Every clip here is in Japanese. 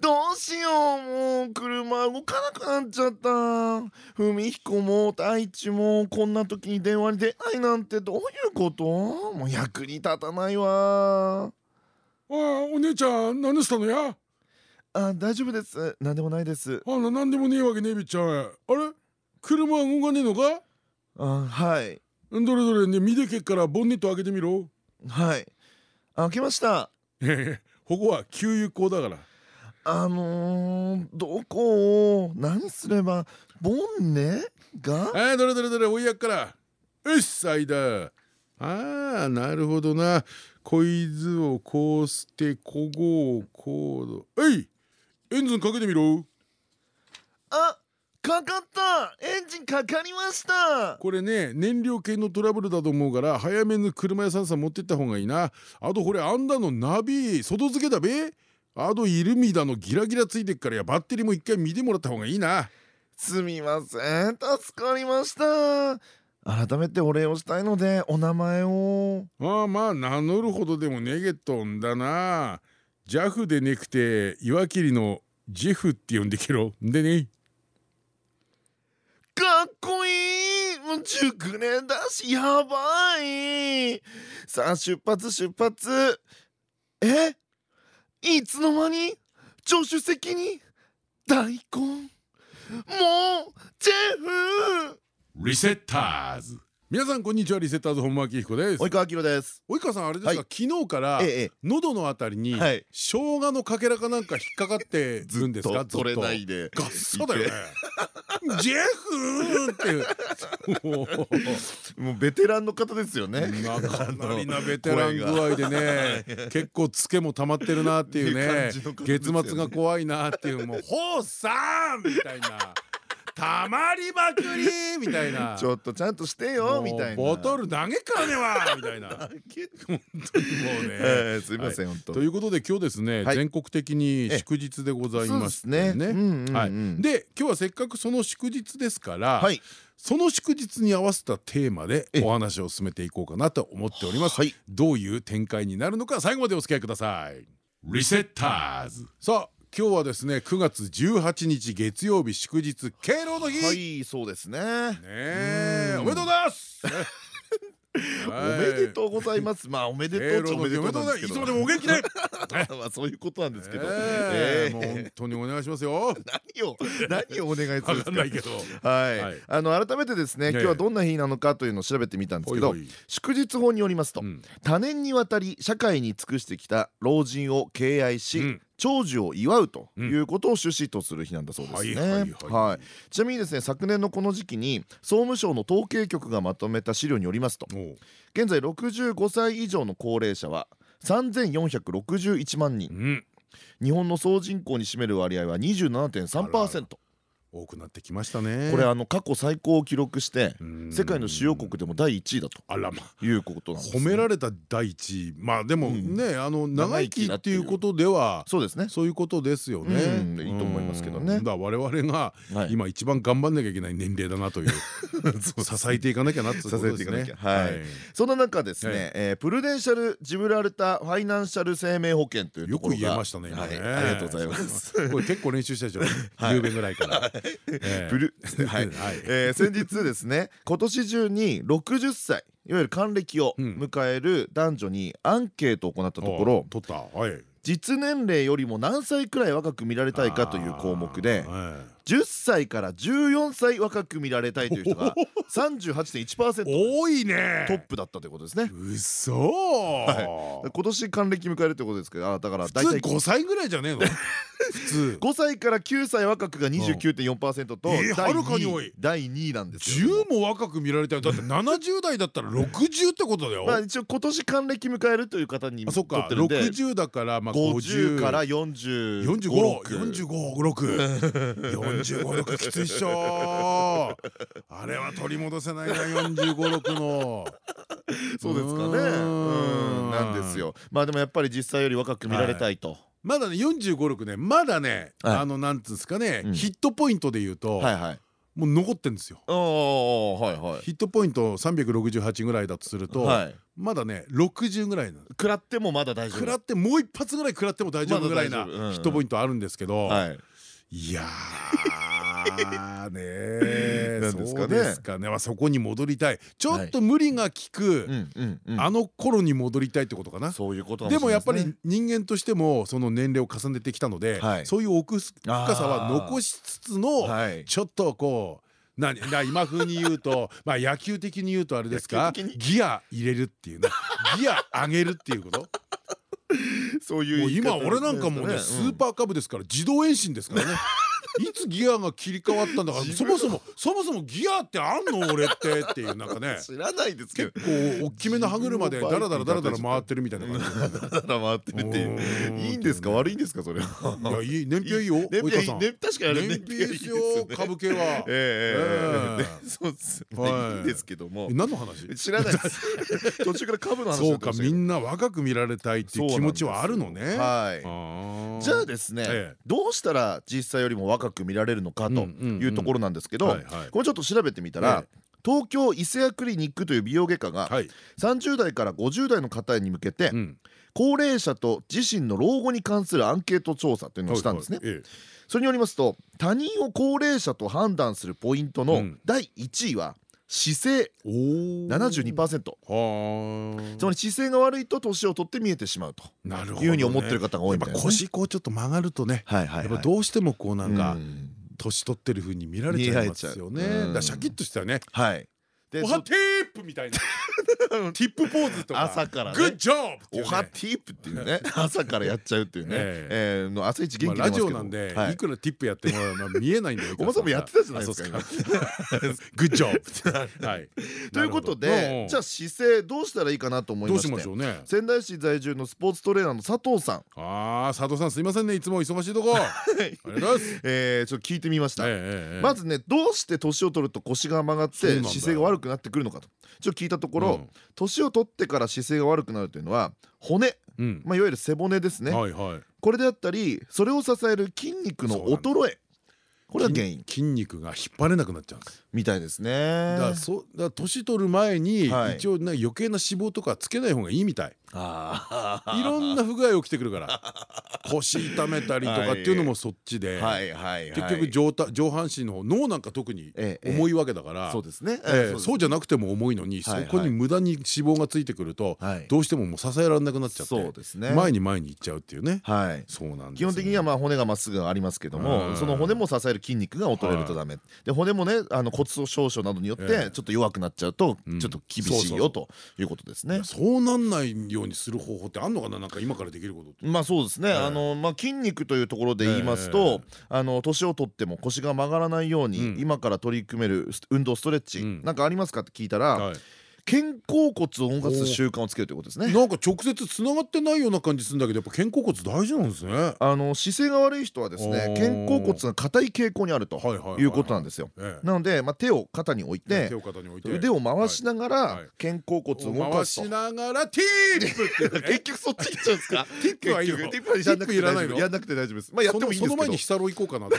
どうしよう。もう車動かなくなっちゃった。文彦も太一もこんな時に電話に出ないなんてどういうこと？もう役に立たないわ。ああお姉ちゃん何したのや？あ大丈夫です。何でもないです。あら何でもねえわけねえびっちゃんあれ？車は動かねえのか？あはい。どれどれね見でけっからボンネット開けてみろ。はい。開けました。ここは給油口だからあのー、どこを何すればボンネが？あどれどれどれ追いやっから。よしさいだ。ああなるほどな。こいずをこうしてこごをこうえいエンジンかけてみろ。あかかった。エンジンかかりました。これね燃料系のトラブルだと思うから早めに車屋さんさん持ってった方がいいな。あとこれあんだのナビ外付けだべあとイルミだのギラギラついてっからやバッテリーも一回見てもらった方がいいな。すみません。助かりました。改めてお礼をしたいのでお名前を。ああまあ名乗るほどでもねげっとんだな。ジャフでねくて岩切のジェフって呼んでけろ。んでね。かっこいい。もう熟年だしやばい。さあ出発出発。え？いつの間に？助手席に？大根？もうジェフ！リセッターズ。皆さんこんにちは。リセッターズ本間明彦です。及川明です。及川さんあれですか？昨日から喉のあたりに生姜のかけらかなんか引っかかってるんですか？取れないで。ガッサだよね。ジェフって。もうベテランの方ですよね。かなりなベテラン具合でね。結構ツケも溜まってるなっていうね。月末が怖いなっていう。もう「ほうさん!」みたいな。たまりまくりみたいな。ちょっとちゃんとしてよみたいな。ボトル投げかねはみたいな。本当にもうね。すみません本当。ということで今日ですね全国的に祝日でございますね。はい。で今日はせっかくその祝日ですからその祝日に合わせたテーマでお話を進めていこうかなと思っております。どういう展開になるのか最後までお付き合いください。リセッターズ。さあ今日はですね9月18日月曜日祝日敬老の日。はいそうですね。ねおめでとうございます。おめでとうございます。まあおめでとうおめでとういつまでもお元気で まあそういうことなんですけど。もう本当にお願いしますよ。何を何をお願いするんですないけど。はい。あの改めてですね今日はどんな日なのかというのを調べてみたんですけど祝日法によりますと多年にわたり社会に尽くしてきた老人を敬愛し長寿を祝うということを趣旨とする日なんだそうですね。はいちなみにですね昨年のこの時期に総務省の統計局がまとめた資料によりますと現在65歳以上の高齢者は3461万人、うん、日本の総人口に占める割合は27.3%。多くなってきましたね。これあの過去最高を記録して世界の主要国でも第1位だと。あらま。いうことなんです褒められた第1位。まあでもねあの長生きっていう。ことではそうですね。そういうことですよね。いいと思いますけどね。だ我々が今一番頑張んなきゃいけない年齢だなという 支えていかなきゃなってことですね。はい。そんな中ですねプルデンシャルジブラルタファイナンシャル生命保険というよく言えましたねありがとうございます。これ結構練習したでしょ。夕べぐらいからブル はい。先日ですね今年中に60歳いわゆる還暦を迎える男女にアンケートを行ったところ実年齢よりも何歳くらい若く見られたいかという項目で10歳から14歳若く見られたいという人が 38.1%多いね。トップだったということですね。うそ今年還暦迎えるということですけどだから大体5歳ぐらいじゃねえの？普通。5歳から9歳若くが29.4%とはるかに多い。第2位なんですよ。10も若く見られたいだって70代だったら60ってことだよ。まあ一応今年還暦迎えるという方にあそっか。60だからまあ50から40 45 45 6 456きついっしょ。あれは取り戻せないな456の。そうですかね。なんですよ。まあでもやっぱり実際より若く見られたいと。まだね456ねまだねあのなんつうんですかねヒットポイントで言うともう残ってんですよ。はいはい。ヒットポイント368ぐらいだとすると、まだね60ぐらいな食らってもまだ大丈夫。食らってもう一発ぐらい食らっても大丈夫ぐらいなヒットポイントあるんですけど、いや ねなんですかね。ですかね。そこに戻りたい。ちょっと無理がきくあの頃に戻りたいってことかな。そういうことでもやっぱり人間としてもその年齢を重ねてきたのでそういう奥深さは残しつつのちょっとこう何今風に言うと まあ野球的に言うとあれですか？ギア入れるっていうね。ギア上げるっていうこと？そういう今俺なんかもうねスーパーカブですから自動遠心ですからねいつギアが切り替わったんだからそもそもそもそもギアってあんの俺ってっていうなんかね。知らないですけど。結構大きめの歯車でダラダラダラダラ回ってるみたいな感じダラダラ回ってるっていいんですか？悪いんですか？それは。いやいい。燃費はいいよ燃費確かに燃費ですよ株系は。ええ そうです。い。いですけども。何の話？知らないです。途中から株の話そうかみんな若く見られたいっていう気持ちはあるのね。はい。じゃあですねどうしたら実際よりも若く見られるのかというところなんですけどこれちょっと調べてみたら東京伊勢屋クリニックという美容外科が30代から50代の方に向けて高齢者と自身の老後に関するアンケート調査というのをしたんですね。それによりますと他人を高齢者と判断するポイントの第1位は姿勢。72%つまり姿勢が悪いと年を取って見えてしまうと。いうふうに思ってる方が多いみたいな腰こうちょっと曲がるとねやっぱどうしてもこうなんか年取ってるふうに見られちゃいますよね。だシャキッとしたねはいおはテープみたいな。ティップポーズとか。朝からグッジョブおはティップっていうね。朝からやっちゃうっていうね。えの朝一元気ラジオなんでい。くらティップやっても見えないんだよおばさんもやってたじゃないですかグッジョブはい。ということでじゃあ姿勢どうしたらいいかなと思いまして仙台市在住のスポーツトレーナーの佐藤さん。ああ佐藤さんすいませんねいつも忙しいとこ。ありがとうございます。えちょっと聞いてみました。まずねどうして年を取ると腰が曲がって姿勢が悪くなってくるのかと。ちょっと聞いたところ年を取ってから姿勢が悪くなるというのは骨、まあ、いわゆる背骨ですね。これであったりそれを支える筋肉の衰えこれが原因。筋肉が引っ張れなくなっちゃうんです。みたいですね。だからそだ年取る前に一応な余計な脂肪とかつけない方がいいみたい。いろんな不具合起きてくるから。腰痛めたりとかっていうのもそっちで。結局上上半身の方脳なんか特に重いわけだから。そうですね。そうじゃなくても重いのにそこに無駄に脂肪がついてくるとどうしてももう支えられなくなっちゃって。前に前にいっちゃうっていうね。そうなん基本的にはまあ骨がまっすぐありますけどもその骨も支える筋肉が衰えるとダメ。で骨もねあの骨粗しょう症などによってちょっと弱くなっちゃうとちょっと厳しいよということですね。そうなんないようにする方法ってあんのかな？なんか今からできることって。まあそうですね。あのまあ筋肉というところで言いますとあの年を取っても腰が曲がらないように今から取り組める運動ストレッチ。なんかありますか？って聞いたら肩甲骨を動かす習慣をつけるということですね。なんか直接つながってないような感じするんだけどやっぱ肩甲骨大事なんですね。あの姿勢が悪い人はですね肩甲骨が硬い傾向にあるということなんですよ。なのでまあ手を肩に置いて腕を回しながら肩甲骨を動かすと。回しながらティープ 結局そっち行っちゃうんですか？ティップはいいの。ティップいらないの？やんなくて大丈夫です。まあやってもいいんですけど。その前にヒサロ行こうかなテ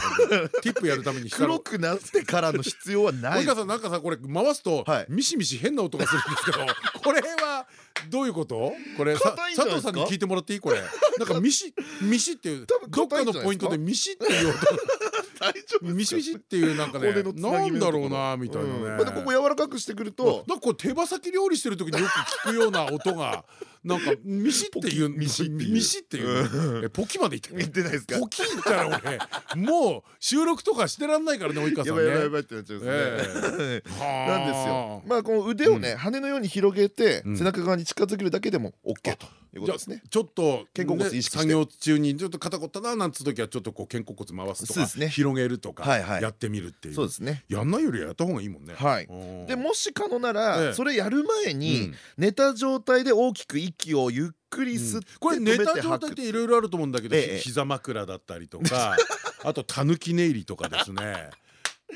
ィップやるために黒くなってからの必要はない。なんかさこれ回すとミシミシ変な音がするんですけどこれはどういうこと？これ佐藤さんに聞いてもらっていい？これ。なんかミシミシっていうどっかのポイントでミシっていう。音ミシミシっていうなんかねなんだろうなみたいなね。ここ柔らかくしてくると。なんかこう手羽先料理してる時によく聞くような音がなんかミシっていうミシっていう。ポキまで言って言ってないですか？ポキ言ったら俺もう収録とかしてらんないからね及川さんね。やばいやばいってなっちゃうんですね。なんですよ。まあこの腕をね羽のように広げて背中側に近づけるだけでも OK ということですね。ちょっと肩甲骨意識作業中にちょっと肩こったななんつう時はちょっとこう肩甲骨回すとか広げるとかやってみるっていう。そうですね。やんないよりやった方がいいもんね。はい。でもし可能ならそれやる前に寝た状態で大きく息をゆっくり吸ってこれ寝た状態っていろいろあると思うんだけど膝枕だったりとか あとたぬき寝入りとかですね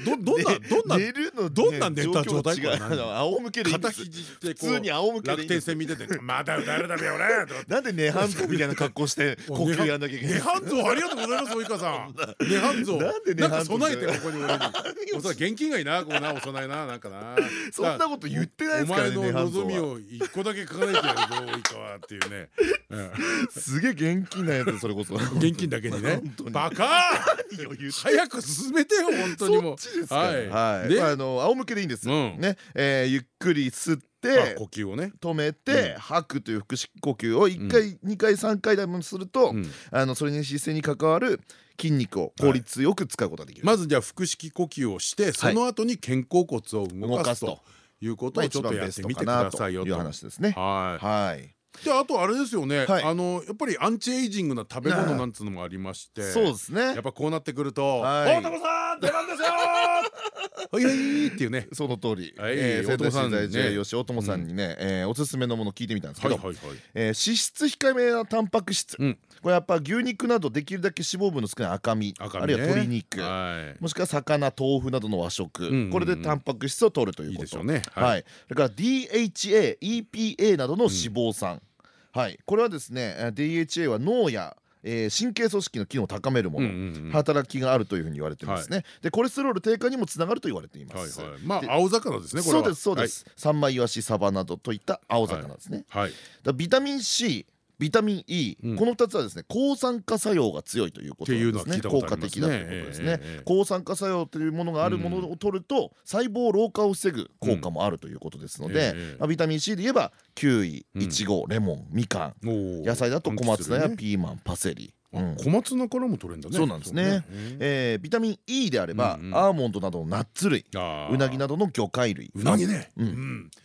どどんなどんな寝るのどんな寝た状態仰向けで肩肘普通に仰向け楽天戦見ててまだ誰だべよね なんで寝半蔵みたいな格好して 呼吸やんなきゃいけない寝半蔵ありがとうございます及川さん。寝半蔵なんで寝半蔵備えてここに俺におそらく現金がいいなこうなお供えななんかな。そんなこと言ってないですからねお前の望みを一個だけ書かないとやるぞ及川っていうね。すげえ現金なやつそれこそ。現金だけにね。バカ早く進めてよ本当にもはい。はい。あの仰向けでいいんですね。ゆっくり吸って呼吸をね。止めて吐くという腹式呼吸を1回2回3回でもするとあのそれに姿勢に関わる筋肉を効率よく使うことができる。まずじゃあ腹式呼吸をしてその後に肩甲骨を動かすということをちょっとやってみてくださいよと。いう話ですね。はい。であとあれですよね、はい、あのやっぱりアンチエイジングな食べ物なんつうのもありましてそうですね。やっぱこうなってくると「大友さん出番ですよ!」はいはいっていうね。その通り。生徒さん在住よし大友さん。にねおすすめのもの聞いてみたんですけど。脂質控えめなタンパク質。これやっぱ牛肉などできるだけ脂肪分の少ない赤身。あるいは鶏肉。もしくは魚豆腐などの和食。これでタンパク質を取るということ。それから DHA EPA などの脂肪酸。はい。これはですね DHA は脳やえー、神経組織の機能を高めるもの働きがあるというふうに言われてますね、はい、でコレステロール低下にもつながると言われています、はいはい、まあ青魚ですねそうですそうです、はい、サンマイワシサバなどといった青魚ですね、はい、だビタミン C ビタミン E、この2つはですね抗酸化作用が強いということですね。効果的だということですね。抗酸化作用というものがあるものを取ると細胞老化を防ぐ効果もあるということですのでビタミン C で言えばキウイいちごレモンみかん。野菜だと小松菜やピーマンパセリ小松菜からも取れるんだね。そうなんですね。えビタミン E であればアーモンドなどのナッツ類うなぎなどの魚介類。うなぎね。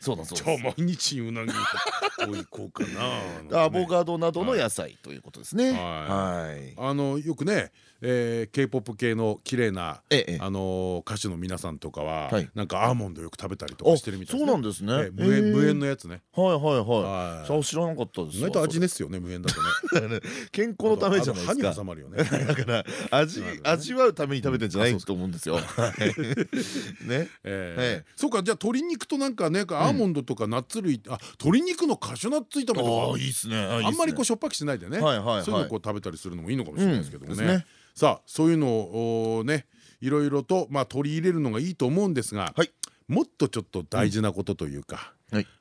そうだそうじゃあ毎日うなぎをいこうかな。アボカドなどの野菜ということですね。はい。あのよくねえー、K-POP 系の綺麗な、ええ、あの歌手の皆さんとかは、はい、なんかアーモンドよく食べたりとかしてるみたいそうなんですね、無塩無塩のやつね。はいはいはい。そう知らなかったです。意外と味ですよね無塩だとね。健康のためじゃないですか。まるよね。だから味味わうために食べてんじゃないと思うんですよ。ね。えそうかじゃあ鶏肉となんかねアーモンドとかナッツ類あ鶏肉のカシュナッツ炒めとか。いいっすね。あんまりこうしょっぱくしないでね。そういうのこう食べたりするのもいいのかもしれないですけどもね。さあそういうのをねいろいろとまあ取り入れるのがいいと思うんですが、はい、もっとちょっと大事なことというか、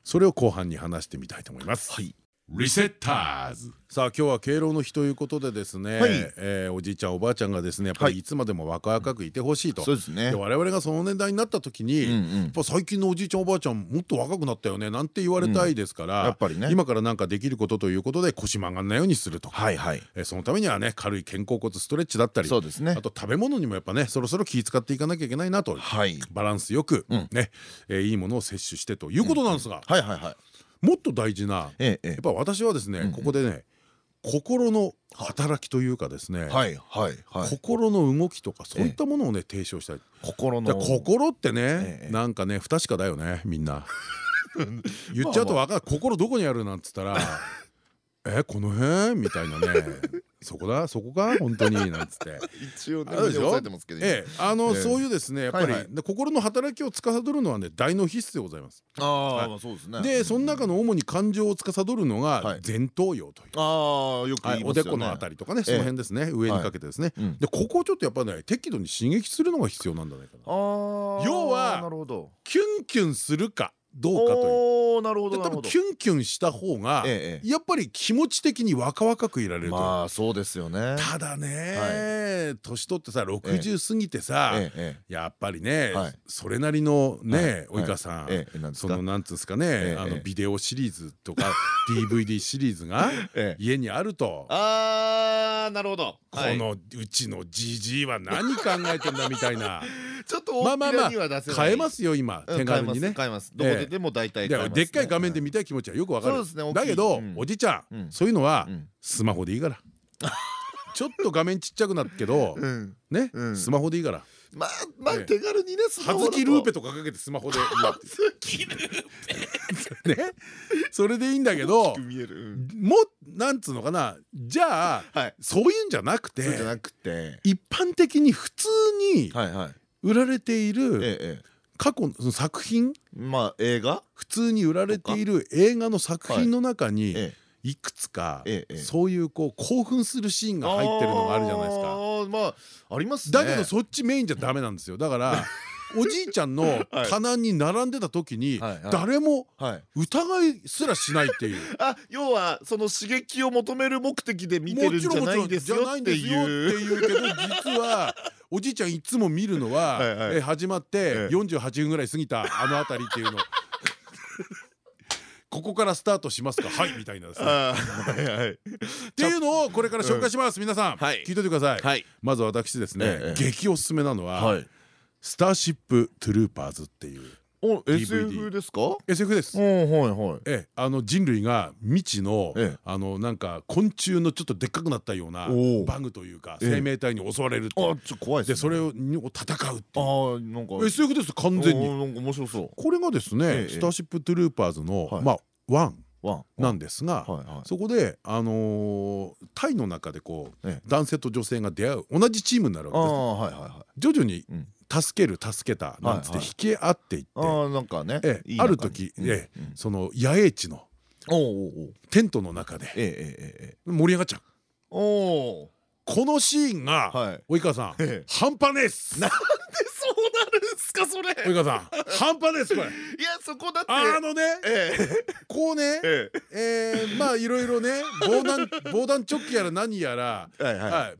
それを後半に話してみたいと思います。はいリセッターズ。さあ今日は敬老の日ということでですね、はい、えー、おじいちゃんおばあちゃんがですねやっぱりい。つまでも若々くいてほしいと、そうですね。我々がその年代になった時に、うんうん、やっぱ最近のおじいちゃんおばあちゃんもっと若くなったよねなんて言われたいですから、うん、やっぱりね。今から何かできることということで腰曲がんないようにするとか、はいはい、えー、そのためにはね軽い肩甲骨ストレッチだったりそうです、ね、あと食べ物にもやっぱねそろそろ気遣っていかなきゃいけないなと、はい、バランスよく、うん、ね、えー、いいものを摂取してということなんですが。はいはいはいもっと大事な、やっぱ私はですねここでね心の働きというかですね心の動きとかそういったものをね提唱したい。心の。心ってねなんかね不確かだよねみんな。言っちゃうと分かる。心どこにあるなんつったら えこの辺？みたいなねそこだそこか本当になんつって。一応押さえてますけどええあのそういうですねやっぱり心の働きを司るのはね大脳皮質でございます。ああそうですね。でその中の主に感情を司るのが前頭葉という。ああよくおでこのあたりとかねその辺ですね上にかけてですね。でここをちょっとやっぱね適度に刺激するのが必要なんじゃないかな要はキュンキュンするかどうかという。なるほど多分キュンキュンした方がやっぱり気持ち的に若々くいられるまあそうですよね。ただね年取ってさ60過ぎてさやっぱりねそれなりのね及川さんそのなんつうんですかねあのビデオシリーズとか DVD シリーズが家にあると。ああなるほど。このうちのじじいは何考えてんだみたいな。ちょっと大きなには出せない。買えますよ今。手軽にね。買えます。どこででも大体でっかい画面で見たい気持ちはよくわかる。だけどおじちゃんそういうのはスマホでいいから。ちょっと画面ちっちゃくなるけど ねスマホでいいから。まあまあ手軽にねはずきルーペとかかけてスマホで ね。それでいいんだけどもなんつうのかな。じゃあそういうんじゃなくて一般的に普通に売られている過去の作品？まあ映画？普通に売られている映画の作品の中にいくつかそうい。うこう興奮するシーンが入ってるのがあるじゃないですか。まあありますだけどそっちメインじゃダメなんですよだからおじいちゃんの棚に並んでた時に誰も疑いすらしないっていう。あ要はその刺激を求める目的で見てるんじゃないですよっていう。っていうけど実はおじいちゃんいつも見るのは 始まって48分ぐらい過ぎたあの辺りっていうの。ここからスタートしますか。はいみたいなですね。っていうのをこれから紹介します。皆さん。聞いといてください。まず私ですね。激おすすめなのは「スターシップトゥルーパーズ」っていう。お SF ですか？SF です。はいはい。えあの人類が未知のあのなんか昆虫のちょっとでっかくなったようなバグというか生命体に襲われるあちょっと怖いでそれを戦うっていう。あなんか。SF です完全に。なんか面白そう。これがですねスターシップトゥルーパーズのまあワンなんですがそこであのタイの中でこう男性と女性が出会う同じチームになるわけです徐々に助ける助けたなんつって引き合っていって。ある時その野営地のテントの中で盛り上がっちゃう。このシーンが及川さん半端ねえっす。なんでそうなるんすかそれ。及川さん半端ねえっすこれ。い やそこだって。あのねこうねえまあいろいろね防弾 防弾チョッキやら何やら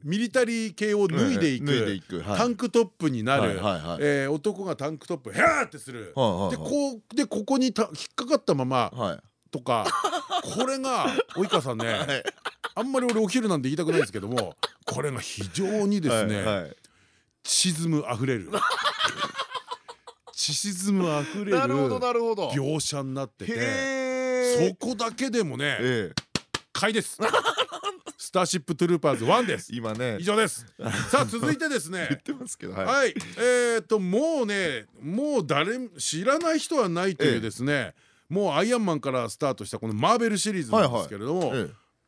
ミリタリー系を脱いでいくタンクトップになる男がタンクトップヘーってする。でこうでここに引っかかったままとかこれが及川さんね あんまり俺お昼なんて言いたくないですけどもこれが非常にですねチズムあふれるチシズムあふれる描写になっててそこだけでもね買いです。スターシップトゥルーパーズ1です。今ね。以上です。さあ続いてですね。言ってますけど。はい。えっともうね、もう誰知らない人はないというですね。もうアイアンマンからスタートしたこのマーベルシリーズなんですけれども、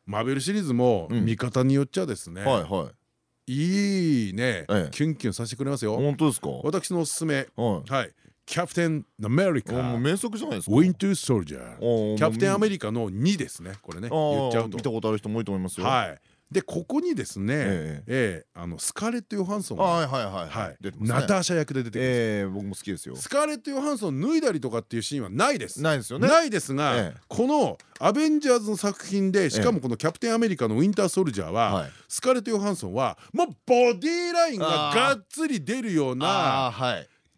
マーベルシリーズも見方によっちゃですね。はいはい。いいね、キュンキュンさせてくれますよ。本当ですか？私のおすすめ、はい、キャプテンアメリカ名作じゃないですか。ウィントゥーソルジャーキャプテンアメリカの2ですねこれね。言っちゃうと。見たことある人も多いと思いますよ。はいでここにですねええ。あのスカーレット・ヨハンソンがはいはいはいナターシャ役で出てええ僕も好きですよ。スカーレット・ヨハンソン脱いだりとかっていうシーンはないです。ないですよね。ないですがこのアベンジャーズの作品でしかもこのキャプテンアメリカのウィンター・ソルジャーはスカーレット・ヨハンソンはもうボディーラインががっつり出るような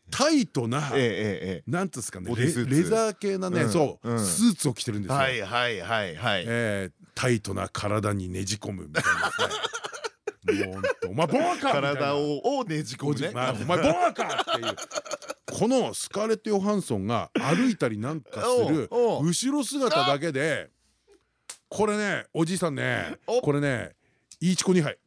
タイトななんですかねレザー系なねそうスーツを着てるんですよ。はいはいはいはい。タイトな体にねじ込むみたいなもうお前ボアか体をねじ込むね。お前ボアかっていう。このスカーレット・ヨハンソンが歩いたりなんかする後ろ姿だけでこれねおじいさんねこれねいいチコ2杯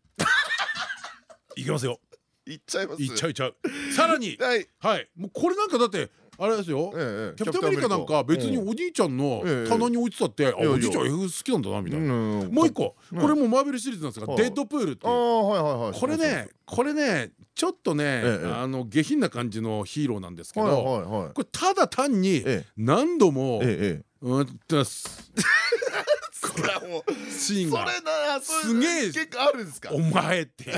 い。きますよ。いっちゃいます？いっちゃういっちゃう。さらに。はい。もうこれなんかだってあれですよ。キャプテンアメリカなんか別におじいちゃんの棚に置いてたっておじいちゃん F 好きなんだなみたいな。もう一個。これもマーベルシリーズなんですがデッドプールっていう。これねこれねちょっとねあの下品な感じのヒーローなんですけどこれただ単に何度もうんかもシーンそれがなそすげえ結構あるんですか？お前って。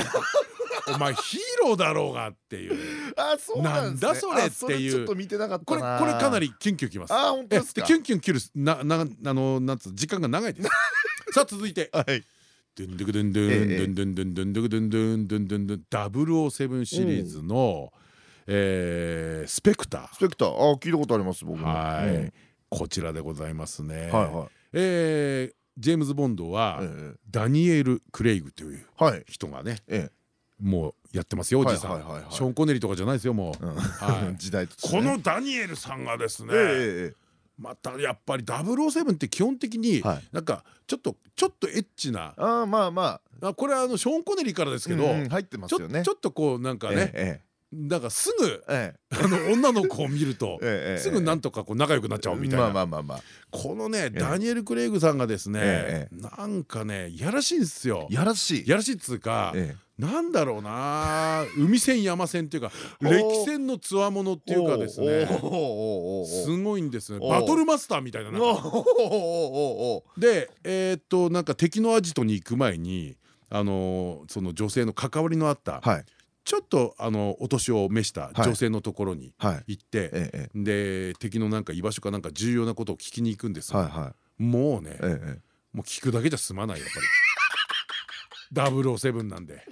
お前ヒーローだろうがっていう。あそうなん,、だそれっていう。ちょっと見てなかったこれこれかなりキュンキュンきます。あ本当ですか？キュンキュン切るななあのなんつ時間が長いです。さあ続いて。はい。ドゥンドゥクドゥンドゥンドゥンドゥンドゥンドゥクドゥンドゥンドゥンドゥンドゥンダブルオーセブンシリーズの、スペクタースペクターあ聞いたことあります僕はい、こちらでございますねはいはいえー、ジェームズ・ボンドはダニエル・クレイグという人がねもうやってますよおじさん。ショーン・コネリとかじゃないですよもう。時代このダニエルさんがですねまたやっぱり007って基本的になんかちょっとちょっとエッチな。あまあまあ。これはあのショーン・コネリーからですけど入ってますよね。ちょっとこうなんかねだからすぐあの女の子を見ると すぐなんとかこう仲良くなっちゃうみたいな。このねダニエル・クレイグさんがですねなんかねやらしいんですよ。やらしい。やらしいっつうかなんだろうな海線山線っていうか 歴戦のつわものっていうかですねすごいんですねバトルマスターみたいなでえっとなんか敵のアジトに行く前にあのその女性の関わりのあった、はいちょっとあのお年を召した女性のところに行って、で敵のなんか居場所かなんか重要なことを聞きに行くんですもうね、もう聞くだけじゃ済まないやっぱり。ダブルセブンなんで。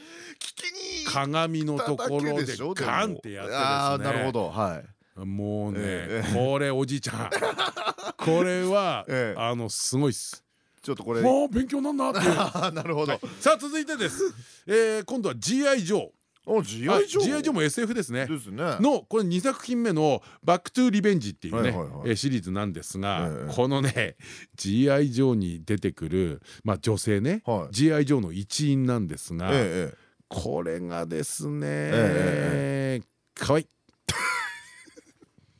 鏡のところでガンってやってですね。なるほど。はい。もうねこれおじいちゃん。これはあのすごいっす。ちょっとこれ。もう勉強なんだって なるほど。さあ続いてです。え今度は GI ジョー GI ジョーも SF ですね。のこれ2作品目の「バック・トゥ・リベンジ」っていうねシリーズなんですがこのね GI ジョーに出てくるまあ女性ね GI ジョーの一員なんですがこれがですね可愛い。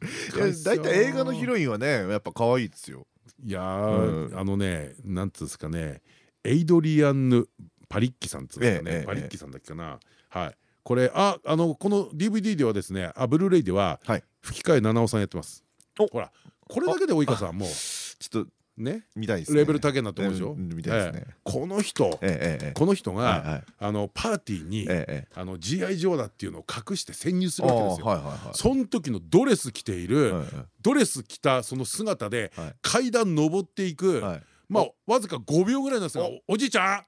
大体映画のヒロインはねやっぱ可愛いですよ。いやあのねなんつうんですかねエイドリアンヌ・パリッキさんっつうんですかね。パリッキさんだっけかな。はいこれああのこの DVD ではですねあブルーレイでは吹き替え七尾さんやってます。ほらこれだけで及川さんもうちょっとね見たいレベル高いなと思うでしょ？見たいですね。この人この人があのパーティーにあの GI ジョーだっていうのを隠して潜入するわけですよ。その時のドレス着ているドレス着たその姿で階段登っていくまあわずか5秒ぐらいなんですがお。じいちゃん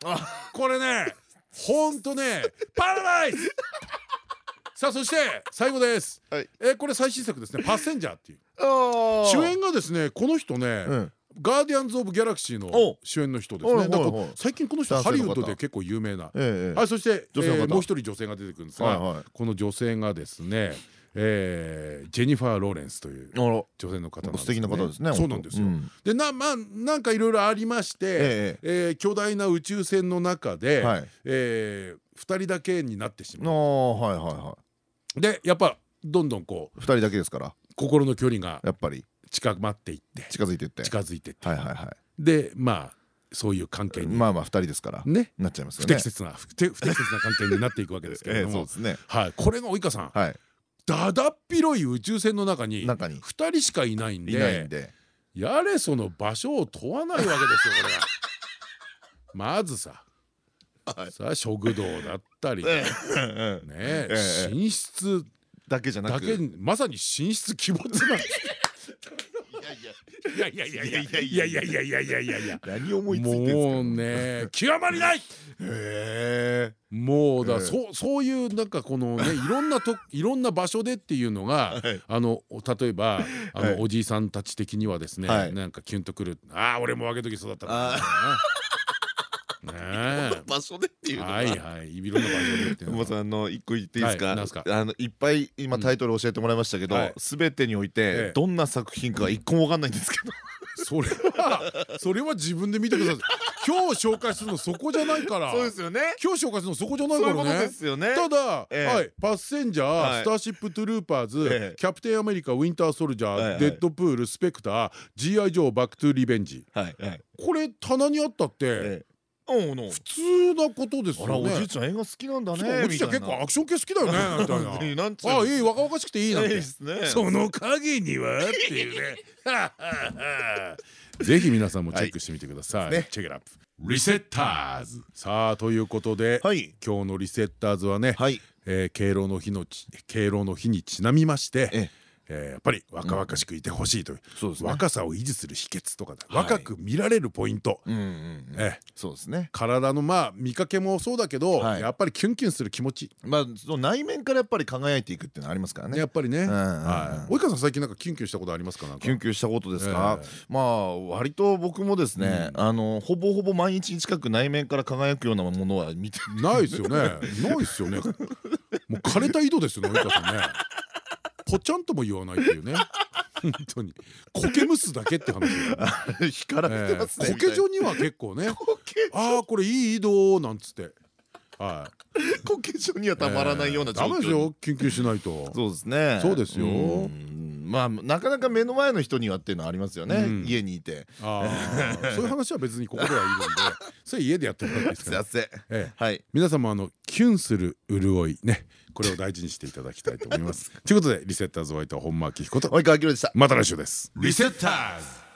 これねほんとねパラダイス。さあそして最後です、はい、えこれ最新作ですね「パッセンジャー」っていう。主演がですねこの人ね、うん。ガーディアンズ・オブ・ギャラクシーの主演の人ですね。だから最近この人ハリウッドで結構有名な。はい、そしてもう一人女性が出てくるんですが、この女性がですね、えー、ジェニファー・ローレンスという女性の方ね、素敵な方ですねそうなんですよ、うん、でなまあなんかいろいろありまして、えええー、巨大な宇宙船の中で、はい、えー、2人だけになってしまう。はいはいはい。でやっぱどんどんこう2人だけですから。心の距離がやっぱり。近まっていって近づいていって。近づいていって。はいはいはい。でまあそういう関係にまあまあ2人ですから。ね。なっちゃいますよね。不適切な不適切な関係になっていくわけですけれども。そうですね。はい。これが及川さん。はいだだっ広い宇宙船の中に2人しかいないんでやれその場所を問わないわけですよこれは。まずささあ食堂だったりね寝室だけじゃなく。まさに寝室鬼没なんです。いやいや。いやいやいやいやいやいやいやいやいやいや。何思いついてもうね極まりない！もうだそうそういうなんかこのね いろんなといろんな場所でっていうのがあの例えばあのおじいさんたち的にはですねなんかキュンとくる。ああ俺も若い時育ったから場所でっていうはいはい。いろんな場所でっていうのさんの一個言っていいですか？あのいっぱい今タイトル教えてもらいましたけど全てにおいてどんな作品か一個も分かんないんですけど。それはそれは自分で見てください。今日紹介するのそこじゃないから。そうですよね。今日紹介するのそこじゃないからね。ただはい。パッセンジャースターシップトゥルーパーズキャプテンアメリカウィンターソルジャーデッドプールスペクター GI ジョーバックトゥリベンジ。これ棚にあったって普通なことですよね。おじいちゃん映画好きなんだね。おじいちゃん結構アクション系好きだよね。みたいな。あいい若々しくていいなって。その影にはっていうね。ぜひ皆さんもチェックしてみてください。チェックアップ。リセッターズさあということで今日のリセッターズはね敬老の日の敬老の日にちなみましてえー、やっぱり若々しくいてほしいという、うん、若さを維持する秘訣とか、はい、若く見られるポイント。そうですね。体のまあ見かけもそうだけど、はい、やっぱりキュンキュンする気持ち。まあその内面からやっぱり輝いていくっていうのはありますからね。やっぱりね。及川さん最近なんかキュンキュンしたことありますか？キュンキュンしたことですか、えー、まあ割と僕もですね、うん、あのほぼほぼ毎日近く内面から輝くようなものは見てない。ですよね。ないですよね。もう枯れた井戸ですよね及川さんねぽちゃんとも言わないっていうね。本当に。苔むすだけって話光られてますね苔状には結構ね。ああこれいい移動なんつって。はい。こけしょにはたまらないような状況。ダメですよ。緊急しないと。そうですね。そうですよ。まあなかなか目の前の人にはっていうのはありますよね、うん、家にいて。そういう話は別にここではいるんで。それ家でやってもらっていいですか、ね、ええ、はい。皆様あのキュンする潤いね。これを大事にしていただきたいと思います。ということでリセッターズホワイト本間明彦と及川明でした。また来週です。リセッターズ